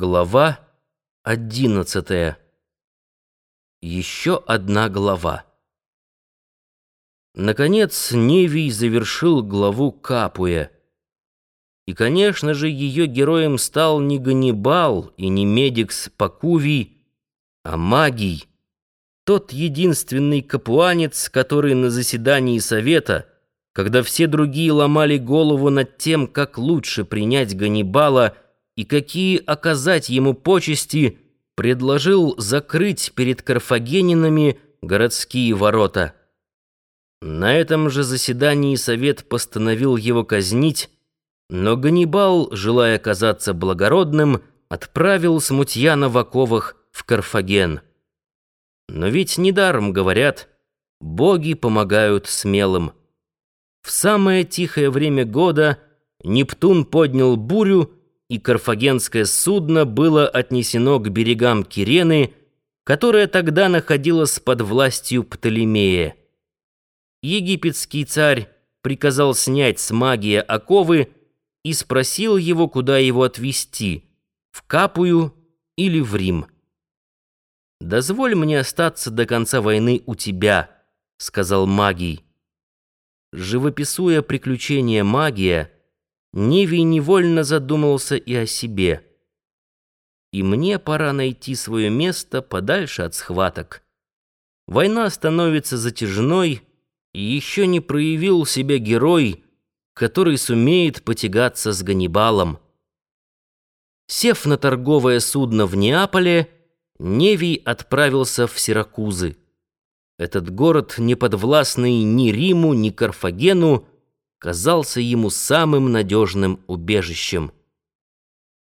Глава одиннадцатая. Еще одна глава. Наконец, Невий завершил главу Капуя. И, конечно же, ее героем стал не Ганнибал и не Медикс Пакувий, а Магий, тот единственный капуанец, который на заседании совета, когда все другие ломали голову над тем, как лучше принять Ганнибала, и какие оказать ему почести, предложил закрыть перед карфагенинами городские ворота. На этом же заседании совет постановил его казнить, но Ганнибал, желая казаться благородным, отправил смутьяна в оковах в Карфаген. Но ведь недаром говорят, боги помогают смелым. В самое тихое время года Нептун поднял бурю, и карфагенское судно было отнесено к берегам Кирены, которая тогда находилась под властью Птолемея. Египетский царь приказал снять с магия оковы и спросил его, куда его отвезти — в Капую или в Рим. «Дозволь мне остаться до конца войны у тебя», — сказал магий. Живописуя приключения магия, Невий невольно задумался и о себе. И мне пора найти свое место подальше от схваток. Война становится затяжной, и еще не проявил себя герой, который сумеет потягаться с Ганнибалом. Сев на торговое судно в Неаполе, Невий отправился в Сиракузы. Этот город, не подвластный ни Риму, ни Карфагену, казался ему самым надежным убежищем.